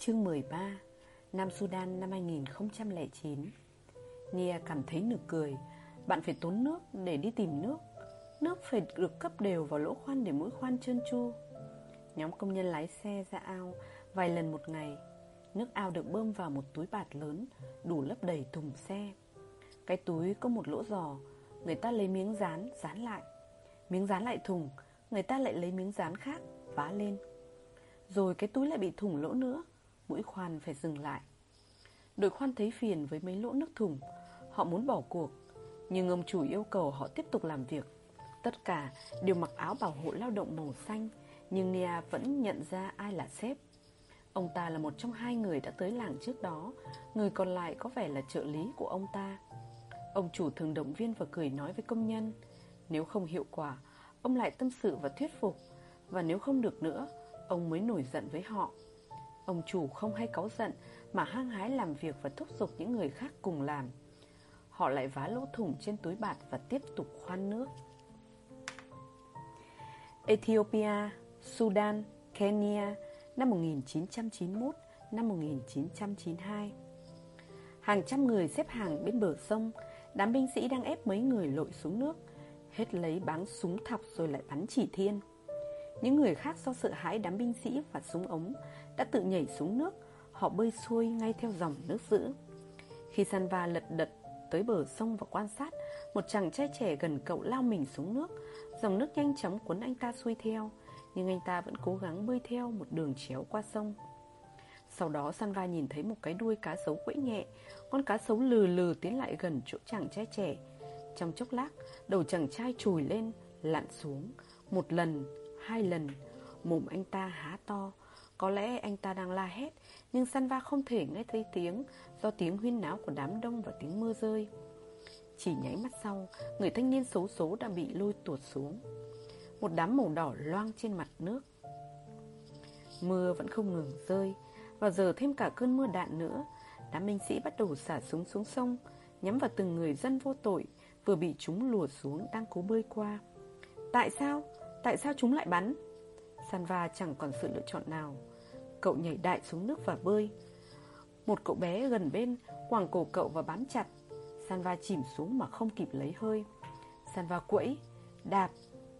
Chương 13 Nam Sudan năm 2009 Nia cảm thấy nực cười. Bạn phải tốn nước để đi tìm nước. Nước phải được cấp đều vào lỗ khoan để mũi khoan trơn tru. Nhóm công nhân lái xe ra ao Vài lần một ngày. Nước ao được bơm vào một túi bạt lớn Đủ lấp đầy thùng xe. Cái túi có một lỗ giò. Người ta lấy miếng dán, dán lại. Miếng dán lại thùng Người ta lại lấy miếng dán khác, vá lên. Rồi cái túi lại bị thủng lỗ nữa. Mũi khoan phải dừng lại. Đội khoan thấy phiền với mấy lỗ nước thùng, Họ muốn bỏ cuộc Nhưng ông chủ yêu cầu họ tiếp tục làm việc. Tất cả đều mặc áo bảo hộ lao động màu xanh Nhưng Nia vẫn nhận ra ai là sếp. Ông ta là một trong hai người đã tới làng trước đó Người còn lại có vẻ là trợ lý của ông ta. Ông chủ thường động viên và cười nói với công nhân Nếu không hiệu quả Ông lại tâm sự và thuyết phục Và nếu không được nữa Ông mới nổi giận với họ. Ông chủ không hay cáu giận Mà hăng hái làm việc và thúc giục những người khác cùng làm. Họ lại vá lỗ thủng trên túi bạt Và tiếp tục khoan nước. Ethiopia, Sudan, Kenya năm 1991, năm 1992 Hàng trăm người xếp hàng bên bờ sông Đám binh sĩ đang ép mấy người lội xuống nước Hết lấy báng súng thọc rồi lại bắn chỉ thiên. Những người khác do sợ hãi đám binh sĩ và súng ống Đã tự nhảy xuống nước, Họ bơi xuôi ngay theo dòng nước dữ. Khi Sanva lật đật tới bờ sông và quan sát, Một chàng trai trẻ gần cậu lao mình xuống nước. Dòng nước nhanh chóng cuốn anh ta xuôi theo, Nhưng anh ta vẫn cố gắng bơi theo một đường chéo qua sông. Sau đó, Sanva nhìn thấy một cái đuôi cá sấu quẫy nhẹ, Con cá sấu lừ lừ tiến lại gần chỗ chàng trai trẻ. Trong chốc lát, Đầu chàng trai chùi lên, Lặn xuống. Một lần Hai lần. Mồm anh ta há to. Có lẽ anh ta đang la hét, Nhưng Sanva không thể nghe thấy tiếng Do tiếng huyên náo của đám đông và tiếng mưa rơi. Chỉ nháy mắt sau, Người thanh niên xấu số đã bị lôi tuột xuống. Một đám màu đỏ loang trên mặt nước. Mưa vẫn không ngừng rơi, Và giờ thêm cả cơn mưa đạn nữa. Đám binh sĩ bắt đầu xả súng xuống sông, Nhắm vào từng người dân vô tội Vừa bị chúng lùa xuống đang cố bơi qua. Tại sao? Tại sao chúng lại bắn? Sanva chẳng còn sự lựa chọn nào. Cậu nhảy đại xuống nước và bơi. Một cậu bé gần bên Quàng cổ cậu và bám chặt. Sanva chìm xuống mà không kịp lấy hơi. Sanva quẫy Đạp,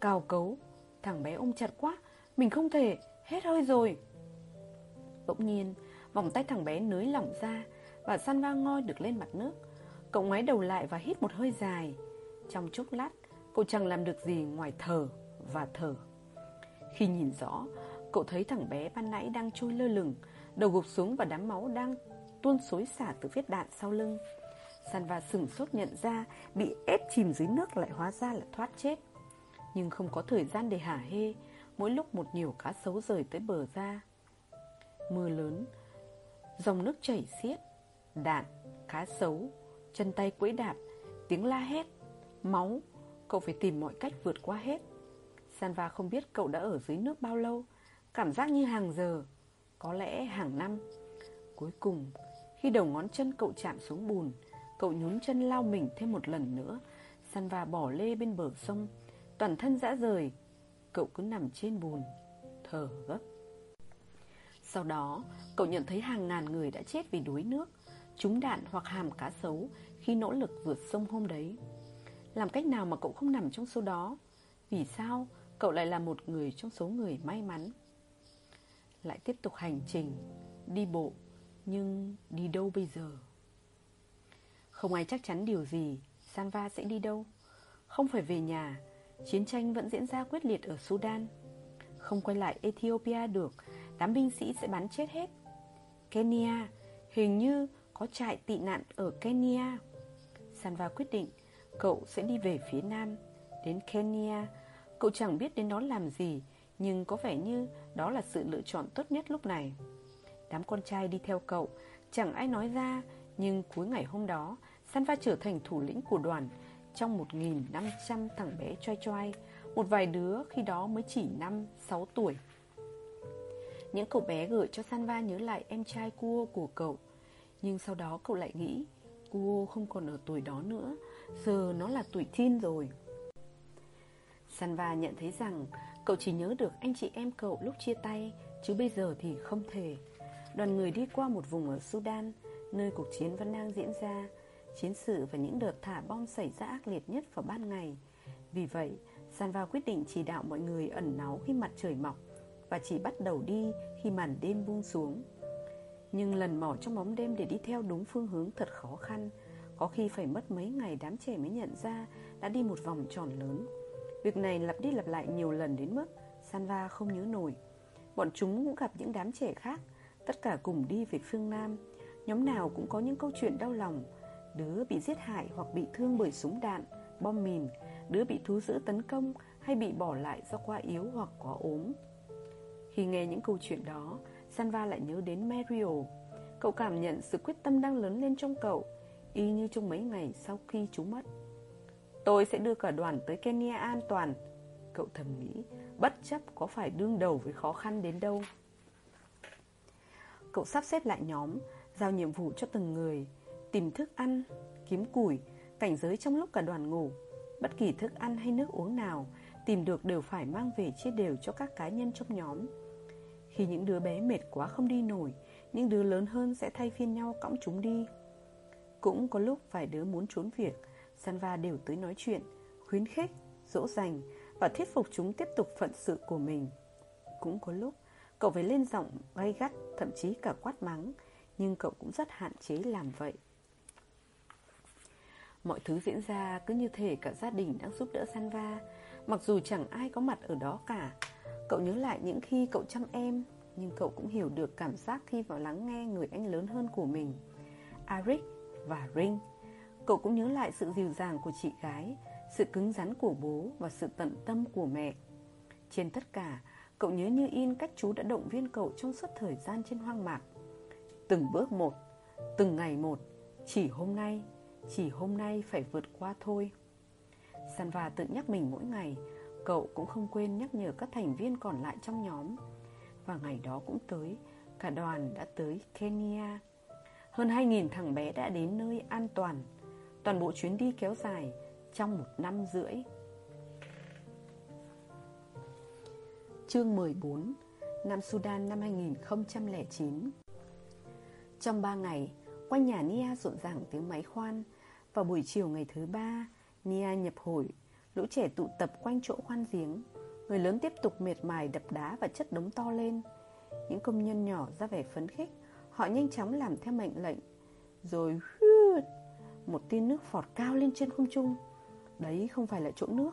cào cấu. Thằng bé ôm chặt quá Mình không thể, hết hơi rồi. Bỗng nhiên Vòng tay thằng bé nới lỏng ra Và Sanva ngoi được lên mặt nước. Cậu ngoái đầu lại và hít một hơi dài. Trong chốc lát Cậu chẳng làm được gì ngoài thở và thở. Khi nhìn rõ Cậu thấy thằng bé ban nãy đang trôi lơ lửng Đầu gục xuống và đám máu đang tuôn xối xả từ vết đạn sau lưng. Sanva sửng sốt nhận ra Bị ép chìm dưới nước lại hóa ra là thoát chết. Nhưng không có thời gian để hả hê Mỗi lúc một nhiều cá sấu rời tới bờ ra. Mưa lớn Dòng nước chảy xiết Đạn, cá sấu Chân tay quẫy đạp Tiếng la hét Máu Cậu phải tìm mọi cách vượt qua hết. Sanva không biết cậu đã ở dưới nước bao lâu. Cảm giác như hàng giờ, Có lẽ hàng năm. Cuối cùng, Khi đầu ngón chân cậu chạm xuống bùn, Cậu nhún chân lao mình thêm một lần nữa. Sanva bỏ lê bên bờ sông. Toàn thân dã rời, Cậu cứ nằm trên bùn, Thở gấp. Sau đó, cậu nhận thấy hàng ngàn người đã chết vì đuối nước, Trúng đạn hoặc hàm cá sấu Khi nỗ lực vượt sông hôm đấy. Làm cách nào mà cậu không nằm trong số đó? Vì sao cậu lại là một người trong số người may mắn. Lại tiếp tục hành trình, Đi bộ, Nhưng đi đâu bây giờ? Không ai chắc chắn điều gì, Sanva sẽ đi đâu? Không phải về nhà, Chiến tranh vẫn diễn ra quyết liệt ở Sudan. Không quay lại Ethiopia được, Đám binh sĩ sẽ bắn chết hết. Kenya Hình như có trại tị nạn ở Kenya. Sanva quyết định Cậu sẽ đi về phía nam, Đến Kenya Cậu chẳng biết đến đó làm gì, Nhưng có vẻ như đó là sự lựa chọn tốt nhất lúc này. Đám con trai đi theo cậu, Chẳng ai nói ra, Nhưng cuối ngày hôm đó, Sanva trở thành thủ lĩnh của đoàn, Trong 1.500 thằng bé choi choi, Một vài đứa khi đó mới chỉ 5-6 tuổi. Những cậu bé gửi cho Sanva nhớ lại em trai cua của cậu. Nhưng sau đó cậu lại nghĩ Cua không còn ở tuổi đó nữa, Giờ nó là tuổi teen rồi. Sanva nhận thấy rằng Cậu chỉ nhớ được anh chị em cậu lúc chia tay, Chứ bây giờ thì không thể. Đoàn người đi qua một vùng ở Sudan, Nơi cuộc chiến vẫn đang diễn ra. Chiến sự và những đợt thả bom xảy ra ác liệt nhất vào ban ngày. Vì vậy, Sanva quyết định chỉ đạo mọi người ẩn náu khi mặt trời mọc Và chỉ bắt đầu đi khi màn đêm buông xuống. Nhưng lần mò trong bóng đêm để đi theo đúng phương hướng thật khó khăn, Có khi phải mất mấy ngày đám trẻ mới nhận ra Đã đi một vòng tròn lớn. Việc này lặp đi lặp lại nhiều lần đến mức Sanva không nhớ nổi. Bọn chúng cũng gặp những đám trẻ khác Tất cả cùng đi về phương Nam. Nhóm nào cũng có những câu chuyện đau lòng. Đứa bị giết hại hoặc bị thương bởi súng đạn, bom mìn. Đứa bị thú dữ tấn công hay bị bỏ lại do quá yếu hoặc quá ốm. Khi nghe những câu chuyện đó Sanva lại nhớ đến Mario. Cậu cảm nhận sự quyết tâm đang lớn lên trong cậu Y như trong mấy ngày sau khi chú mất. Tôi sẽ đưa cả đoàn tới Kenya an toàn. Cậu thầm nghĩ Bất chấp có phải đương đầu với khó khăn đến đâu. Cậu sắp xếp lại nhóm Giao nhiệm vụ cho từng người Tìm thức ăn, kiếm củi Cảnh giới trong lúc cả đoàn ngủ. Bất kỳ thức ăn hay nước uống nào Tìm được đều phải mang về chia đều cho các cá nhân trong nhóm. Khi những đứa bé mệt quá không đi nổi Những đứa lớn hơn sẽ thay phiên nhau cõng chúng đi. Cũng có lúc vài đứa muốn trốn việc Sanva đều tới nói chuyện Khuyến khích, dỗ dành Và thuyết phục chúng tiếp tục phận sự của mình. Cũng có lúc Cậu phải lên giọng gay gắt Thậm chí cả quát mắng Nhưng cậu cũng rất hạn chế làm vậy. Mọi thứ diễn ra cứ như thể cả gia đình đang giúp đỡ Sanva Mặc dù chẳng ai có mặt ở đó cả. Cậu nhớ lại những khi cậu chăm em Nhưng cậu cũng hiểu được cảm giác khi vào lắng nghe người anh lớn hơn của mình. Arik và Ring Cậu cũng nhớ lại sự dịu dàng của chị gái, Sự cứng rắn của bố và sự tận tâm của mẹ. Trên tất cả, Cậu nhớ như in cách chú đã động viên cậu trong suốt thời gian trên hoang mạc. Từng bước một, Từng ngày một, Chỉ hôm nay, Chỉ hôm nay phải vượt qua thôi. Sanva tự nhắc mình mỗi ngày, Cậu cũng không quên nhắc nhở các thành viên còn lại trong nhóm. Và ngày đó cũng tới, Cả đoàn đã tới Kenya. Hơn 2.000 thằng bé đã đến nơi an toàn Toàn bộ chuyến đi kéo dài Trong một năm rưỡi. Chương 14 Nam Sudan năm 2009 Trong 3 ngày, Quanh nhà Nia rộn ràng tiếng máy khoan Vào buổi chiều ngày thứ ba, Nia nhập hội, Lũ trẻ tụ tập quanh chỗ khoan giếng. Người lớn tiếp tục mệt mài đập đá và chất đống to lên. Những công nhân nhỏ ra vẻ phấn khích, Họ nhanh chóng làm theo mệnh lệnh. Rồi một tia nước phọt cao lên trên không trung. Đấy không phải là chỗ nước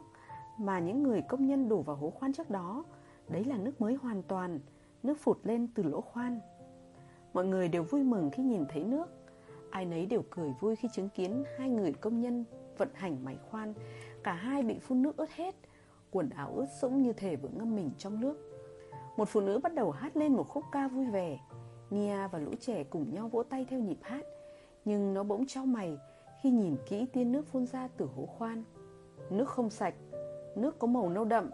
Mà những người công nhân đổ vào hố khoan trước đó. Đấy là nước mới hoàn toàn, Nước phụt lên từ lỗ khoan. Mọi người đều vui mừng khi nhìn thấy nước. Ai nấy đều cười vui khi chứng kiến Hai người công nhân vận hành máy khoan. Cả hai bị phun nước ướt hết, Quần áo ướt sũng như thể vừa ngâm mình trong nước. Một phụ nữ bắt đầu hát lên một khúc ca vui vẻ. Nia và lũ trẻ cùng nhau vỗ tay theo nhịp hát, Nhưng nó bỗng trao mày khi nhìn kỹ tiên nước phun ra từ hố khoan. Nước không sạch, Nước có màu nâu đậm,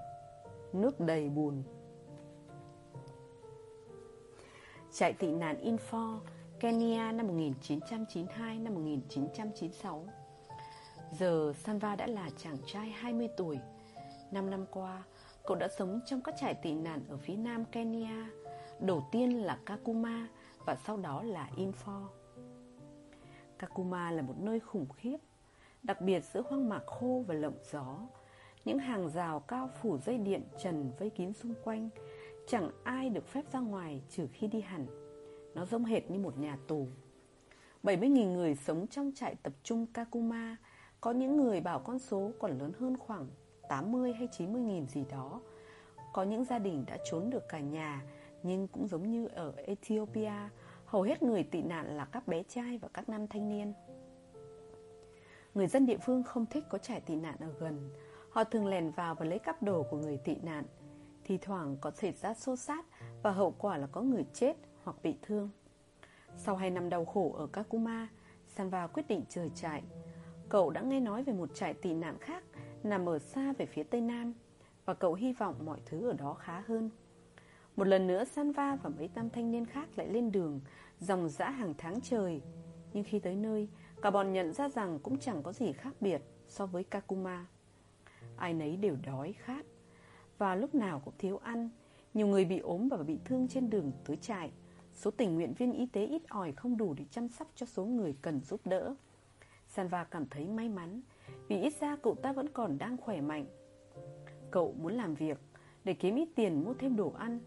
Nước đầy bùn. Trại tị nạn Info Kenya năm 1992 năm 1996 Giờ Sanva đã là chàng trai 20 tuổi. 5 năm qua, Cậu đã sống trong các trại tị nạn ở phía nam Kenya, Đầu tiên là Kakuma Và sau đó là Info Kakuma là một nơi khủng khiếp, Đặc biệt giữa hoang mạc khô và lộng gió. Những hàng rào cao phủ dây điện trần vây kín xung quanh, Chẳng ai được phép ra ngoài trừ khi đi hẳn. Nó giống hệt như một nhà tù. 70.000 người sống trong trại tập trung Kakuma, Có những người bảo con số còn lớn hơn khoảng 80 hay 90 nghìn gì đó. Có những gia đình đã trốn được cả nhà, Nhưng cũng giống như ở Ethiopia Hầu hết người tị nạn là các bé trai và các nam thanh niên. Người dân địa phương không thích có trại tị nạn ở gần. Họ thường lèn vào và lấy cắp đồ của người tị nạn. Thì thoảng có xảy ra xô xát Và hậu quả là có người chết hoặc bị thương. Sau 2 năm đau khổ ở Kakuma Sanva quyết định rời trại. Cậu đã nghe nói về một trại tị nạn khác Nằm ở xa về phía tây nam Và cậu hy vọng mọi thứ ở đó khá hơn. Một lần nữa Sanva và mấy tam thanh niên khác lại lên đường, Dòng dã hàng tháng trời Nhưng khi tới nơi, Cả bọn nhận ra rằng cũng chẳng có gì khác biệt so với Kakuma Ai nấy đều đói khát Và lúc nào cũng thiếu ăn, Nhiều người bị ốm và bị thương trên đường tới trại số tình nguyện viên y tế ít ỏi không đủ để chăm sóc cho số người cần giúp đỡ. Sanva cảm thấy may mắn, vì ít ra cậu ta vẫn còn đang khỏe mạnh. Cậu muốn làm việc để kiếm ít tiền mua thêm đồ ăn.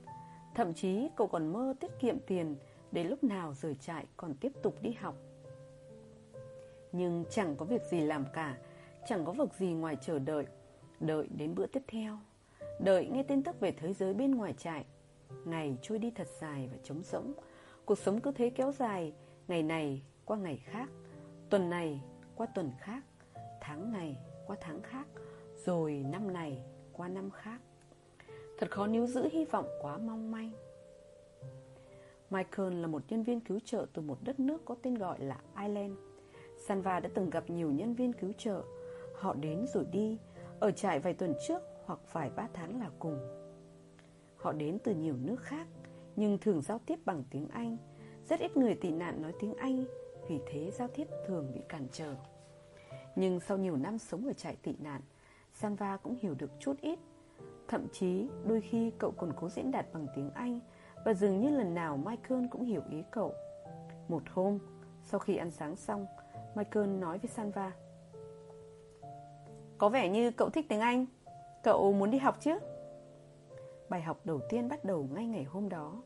Thậm chí cậu còn mơ tiết kiệm tiền để lúc nào rời trại còn tiếp tục đi học. Nhưng chẳng có việc gì làm cả, chẳng có việc gì ngoài chờ đợi, đợi đến bữa tiếp theo, đợi nghe tin tức về thế giới bên ngoài trại. Ngày trôi đi thật dài và trống rỗng, cuộc sống cứ thế kéo dài, ngày này qua ngày khác, tuần này qua tuần khác, tháng này qua tháng khác, rồi năm này qua năm khác. Thật khó níu giữ hy vọng quá mong manh. Michael là một nhân viên cứu trợ từ một đất nước có tên gọi là Ireland. Sanva đã từng gặp nhiều nhân viên cứu trợ. Họ đến rồi đi, ở trại vài tuần trước hoặc vài ba tháng là cùng. Họ đến từ nhiều nước khác, nhưng thường giao tiếp bằng tiếng Anh. Rất ít người tị nạn nói tiếng Anh, vì thế giao tiếp thường bị cản trở. Nhưng sau nhiều năm sống ở trại tị nạn, Sanva cũng hiểu được chút ít. Thậm chí đôi khi cậu còn cố diễn đạt bằng tiếng Anh và dường như lần nào Michael cũng hiểu ý cậu. Một hôm, sau khi ăn sáng xong, Michael nói với Sanva Có vẻ như cậu thích tiếng Anh. Cậu muốn đi học chứ? Bài học đầu tiên bắt đầu ngay ngày hôm đó.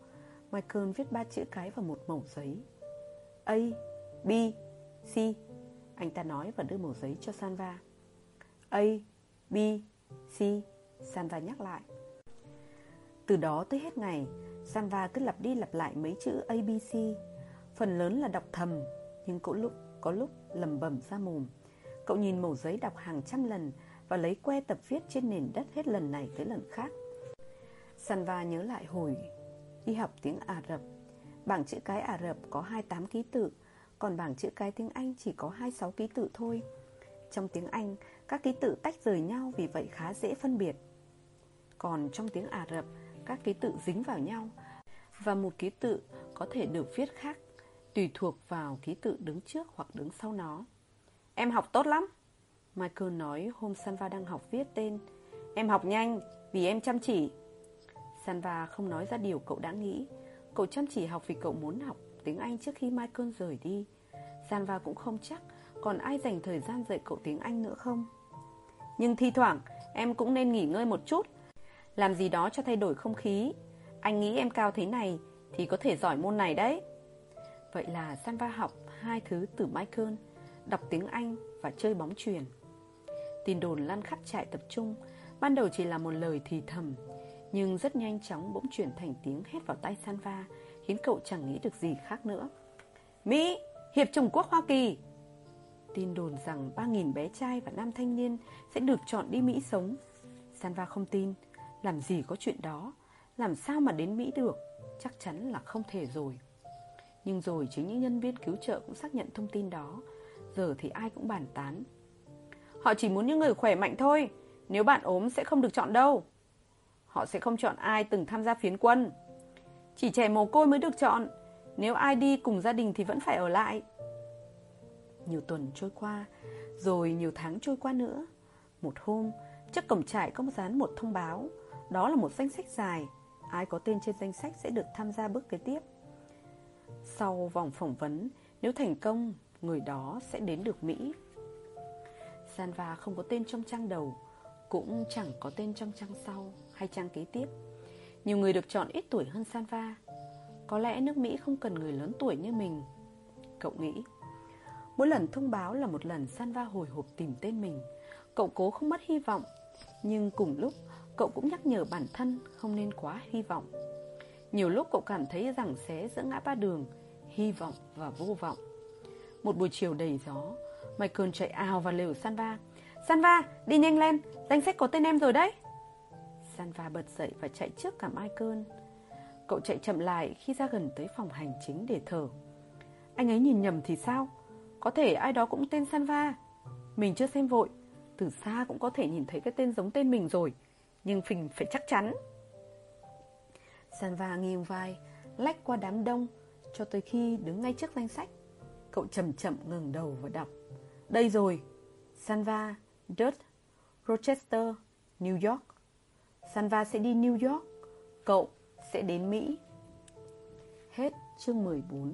Michael viết ba chữ cái vào một mẩu giấy. A, B, C. Anh ta nói và đưa mẩu giấy cho Sanva. A, B, C. Sanva nhắc lại. Từ đó tới hết ngày Sanva cứ lặp đi lặp lại mấy chữ ABC Phần lớn là đọc thầm Nhưng có lúc, có lúc lầm bẩm ra mồm. Cậu nhìn mẩu giấy đọc hàng trăm lần Và lấy que tập viết trên nền đất hết lần này tới lần khác. Sanva nhớ lại hồi đi học tiếng Ả Rập. Bảng chữ cái Ả Rập có 28 ký tự Còn bảng chữ cái tiếng Anh chỉ có 26 ký tự thôi. Trong tiếng Anh, các ký tự tách rời nhau vì vậy khá dễ phân biệt. Còn trong tiếng Ả Rập, các ký tự dính vào nhau. Và một ký tự có thể được viết khác Tùy thuộc vào ký tự đứng trước hoặc đứng sau nó. Em học tốt lắm. Michael nói hôm Sanva đang học viết tên. Em học nhanh vì em chăm chỉ. Sanva không nói ra điều cậu đã nghĩ. Cậu chăm chỉ học vì cậu muốn học tiếng Anh trước khi Michael rời đi. Sanva cũng không chắc Còn ai dành thời gian dạy cậu tiếng Anh nữa không. Nhưng thi thoảng Em cũng nên nghỉ ngơi một chút làm gì đó cho thay đổi không khí. Anh nghĩ em cao thế này Thì có thể giỏi môn này đấy. Vậy là Sanva học hai thứ từ Michael Đọc tiếng Anh và chơi bóng truyền Tin đồn lan khắp trại tập trung Ban đầu chỉ là một lời thì thầm Nhưng rất nhanh chóng bỗng chuyển thành tiếng hét vào tay Sanva Khiến cậu chẳng nghĩ được gì khác nữa. Mỹ, Hiệp Trung Quốc Hoa Kỳ. Tin đồn rằng 3.000 bé trai và nam thanh niên sẽ được chọn đi Mỹ sống. Sanva không tin làm gì có chuyện đó? Làm sao mà đến Mỹ được? Chắc chắn là không thể rồi. Nhưng rồi chính những nhân viên cứu trợ cũng xác nhận thông tin đó. Giờ thì ai cũng bàn tán. Họ chỉ muốn những người khỏe mạnh thôi. Nếu bạn ốm sẽ không được chọn đâu. Họ sẽ không chọn ai từng tham gia phiến quân. Chỉ trẻ mồ côi mới được chọn. Nếu ai đi cùng gia đình thì vẫn phải ở lại. Nhiều tuần trôi qua, Rồi nhiều tháng trôi qua nữa. Một hôm, Trước cổng trại có dán một thông báo. Đó là một danh sách dài. Ai có tên trên danh sách sẽ được tham gia bước kế tiếp. Sau vòng phỏng vấn, Nếu thành công, Người đó sẽ đến được Mỹ. Sanva không có tên trong trang đầu, Cũng chẳng có tên trong trang sau Hay trang kế tiếp. Nhiều người được chọn ít tuổi hơn Sanva. Có lẽ nước Mỹ không cần người lớn tuổi như mình. Cậu nghĩ, Mỗi lần thông báo là một lần Sanva hồi hộp tìm tên mình. Cậu cố không mất hy vọng, Nhưng cùng lúc Cậu cũng nhắc nhở bản thân Không nên quá hy vọng. Nhiều lúc cậu cảm thấy rằng xé giữa ngã ba đường Hy vọng và vô vọng. Một buổi chiều đầy gió Michael chạy ào vào lều Sanva. Sanva, đi nhanh lên Danh sách có tên em rồi đấy. Sanva bật dậy và chạy trước cả Michael. Cậu chạy chậm lại khi ra gần tới phòng hành chính để thở. Anh ấy nhìn nhầm thì sao? Có thể ai đó cũng tên Sanva. Mình chưa xem vội Từ xa cũng có thể nhìn thấy cái tên giống tên mình rồi. Nhưng Phình phải chắc chắn. Sanva nghiêng vai Lách qua đám đông Cho tới khi đứng ngay trước danh sách. Cậu chậm chậm ngừng đầu và đọc. Đây rồi Sanva, Dutch, Rochester, New York. Sanva sẽ đi New York Cậu sẽ đến Mỹ. Hết chương 14